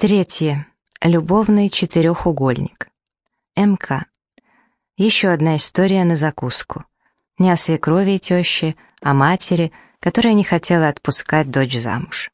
Третье. Любовный четырехугольник. МК. Еще одна история на закуску. Не о свекрови и теще, а матери, которая не хотела отпускать дочь замуж.